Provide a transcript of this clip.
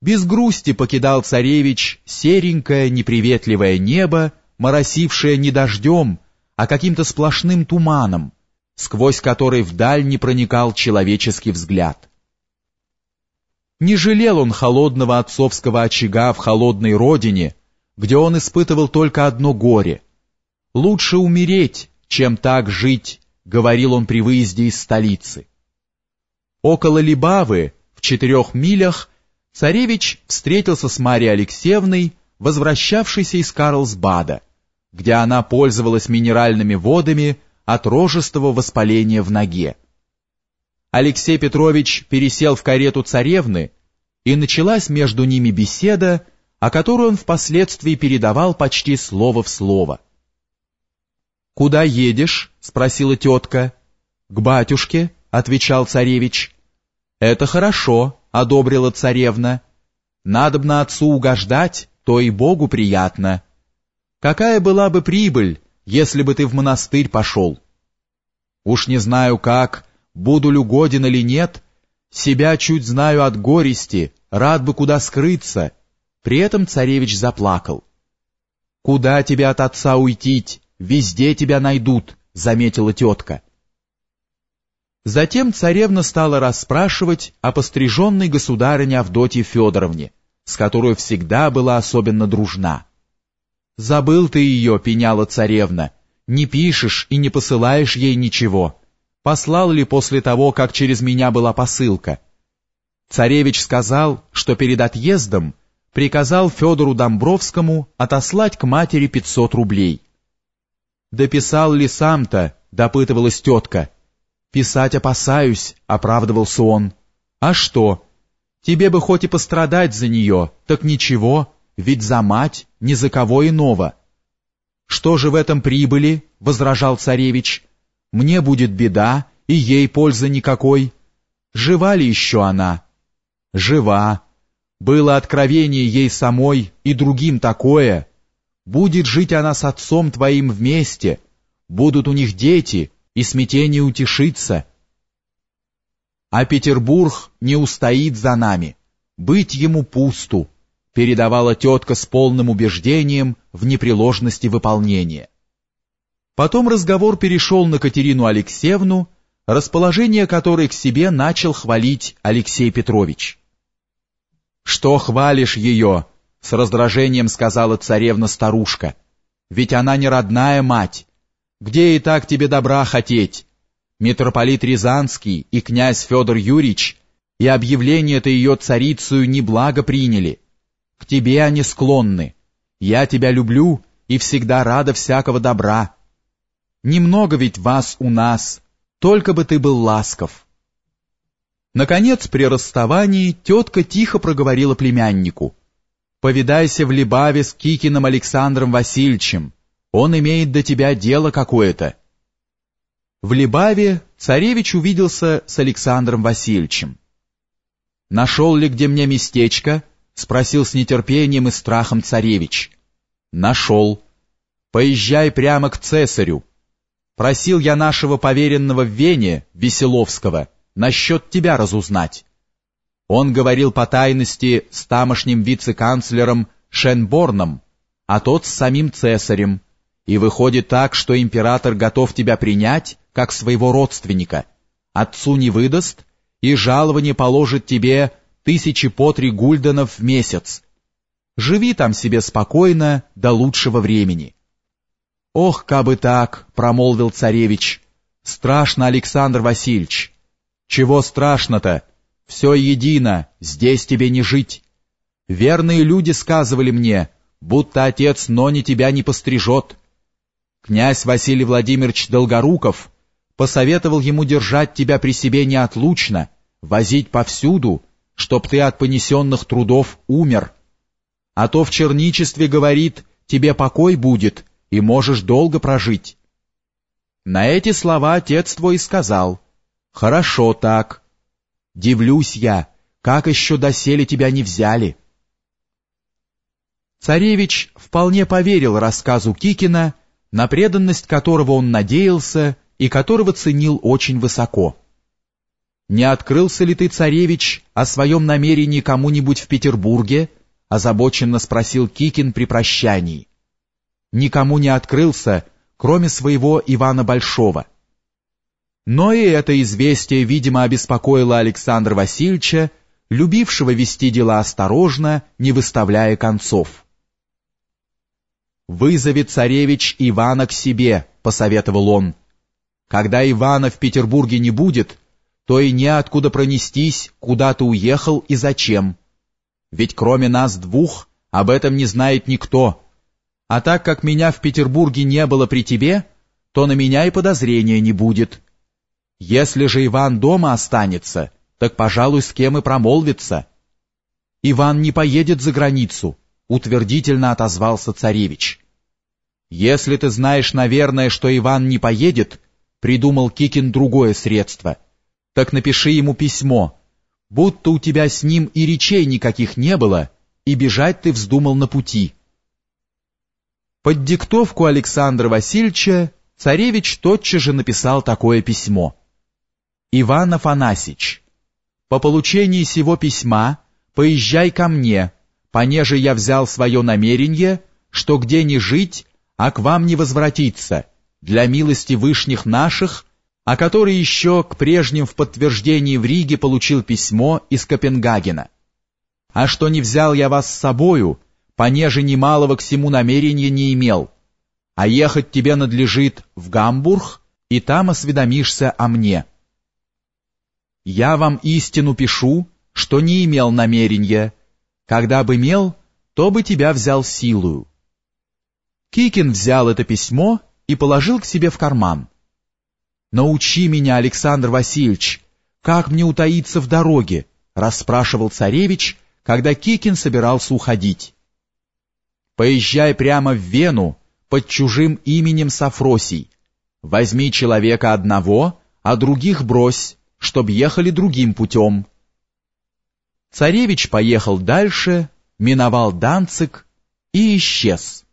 Без грусти покидал царевич серенькое неприветливое небо, моросившее не дождем, а каким-то сплошным туманом, сквозь который вдаль не проникал человеческий взгляд. Не жалел он холодного отцовского очага в холодной родине, где он испытывал только одно горе. «Лучше умереть, чем так жить», — говорил он при выезде из столицы. Около Либавы, в четырех милях, царевич встретился с Марией Алексеевной, возвращавшейся из Карлсбада, где она пользовалась минеральными водами от рожестого воспаления в ноге. Алексей Петрович пересел в карету царевны, и началась между ними беседа, о которой он впоследствии передавал почти слово в слово. «Куда едешь?» — спросила тетка. «К батюшке», — отвечал царевич. «Это хорошо», — одобрила царевна. «Надобно отцу угождать, то и Богу приятно. Какая была бы прибыль, если бы ты в монастырь пошел? Уж не знаю как, буду ли годен или нет, себя чуть знаю от горести, рад бы куда скрыться». При этом царевич заплакал. «Куда тебе от отца уйти? Везде тебя найдут», — заметила тетка. Затем царевна стала расспрашивать о постриженной государыне Авдотье Федоровне, с которой всегда была особенно дружна. «Забыл ты ее», — пеняла царевна, — «не пишешь и не посылаешь ей ничего. Послал ли после того, как через меня была посылка?» Царевич сказал, что перед отъездом приказал Федору Домбровскому отослать к матери 500 рублей. «Дописал ли сам-то?» — допытывалась тетка. «Писать опасаюсь», — оправдывался он. «А что? Тебе бы хоть и пострадать за нее, так ничего, ведь за мать, ни за кого иного». «Что же в этом прибыли?» — возражал царевич. «Мне будет беда, и ей пользы никакой. Жива ли еще она?» «Жива. Было откровение ей самой и другим такое. Будет жить она с отцом твоим вместе, будут у них дети, и смятение утешится. А Петербург не устоит за нами, быть ему пусту, передавала тетка с полным убеждением в непреложности выполнения. Потом разговор перешел на Катерину Алексеевну, расположение которой к себе начал хвалить Алексей Петрович. «Что хвалишь ее?» — с раздражением сказала царевна-старушка. «Ведь она не родная мать, где и так тебе добра хотеть? Митрополит Рязанский и князь Федор Юрьевич и объявление-то ее царицею неблаго приняли. К тебе они склонны. Я тебя люблю и всегда рада всякого добра. Немного ведь вас у нас, только бы ты был ласков». Наконец, при расставании, тетка тихо проговорила племяннику. «Повидайся в Либаве с Кикиным Александром Васильевичем. Он имеет до тебя дело какое-то. В Либаве царевич увиделся с Александром Васильевичем. «Нашел ли где мне местечко?» — спросил с нетерпением и страхом царевич. «Нашел. Поезжай прямо к цесарю. Просил я нашего поверенного в Вене, Веселовского, насчет тебя разузнать». Он говорил по тайности с тамошним вице-канцлером Шенборном, а тот с самим цесарем, и выходит так, что император готов тебя принять, как своего родственника. Отцу не выдаст, и жалование положит тебе тысячи по три гульденов в месяц. Живи там себе спокойно до лучшего времени. Ох, кабы так, промолвил царевич. Страшно, Александр Васильевич. Чего страшно-то? Все едино, здесь тебе не жить. Верные люди сказывали мне, будто отец Нони тебя не пострижет. Князь Василий Владимирович Долгоруков посоветовал ему держать тебя при себе неотлучно, возить повсюду, чтоб ты от понесенных трудов умер. А то в черничестве, говорит, тебе покой будет, и можешь долго прожить. На эти слова отец твой сказал, «Хорошо так. Дивлюсь я, как еще доселе тебя не взяли». Царевич вполне поверил рассказу Кикина, на преданность которого он надеялся и которого ценил очень высоко. «Не открылся ли ты, царевич, о своем намерении кому-нибудь в Петербурге?» — озабоченно спросил Кикин при прощании. «Никому не открылся, кроме своего Ивана Большого». Но и это известие, видимо, обеспокоило Александра Васильевича, любившего вести дела осторожно, не выставляя концов. «Вызови царевич Ивана к себе», — посоветовал он. «Когда Ивана в Петербурге не будет, то и неоткуда пронестись, куда ты уехал и зачем. Ведь кроме нас двух об этом не знает никто. А так как меня в Петербурге не было при тебе, то на меня и подозрения не будет. Если же Иван дома останется, так, пожалуй, с кем и промолвится. Иван не поедет за границу, утвердительно отозвался царевич. Если ты знаешь, наверное, что Иван не поедет, придумал Кикин другое средство — так напиши ему письмо, будто у тебя с ним и речей никаких не было, и бежать ты вздумал на пути. Под диктовку Александра Васильевича царевич тотчас же написал такое письмо. «Иван Афанасич, по получении сего письма поезжай ко мне, понеже я взял свое намерение, что где не жить, а к вам не возвратиться, для милости вышних наших а который еще к прежним в подтверждении в Риге получил письмо из Копенгагена. А что не взял я вас с собою, понеже немалого к всему намерения не имел, а ехать тебе надлежит в Гамбург, и там осведомишься о мне. Я вам истину пишу, что не имел намерения, когда бы имел, то бы тебя взял силою. Кикин взял это письмо и положил к себе в карман. «Научи меня, Александр Васильевич, как мне утаиться в дороге?» расспрашивал царевич, когда Кикин собирался уходить. «Поезжай прямо в Вену под чужим именем Сафросий. Возьми человека одного, а других брось, чтоб ехали другим путем». Царевич поехал дальше, миновал Данцик и исчез.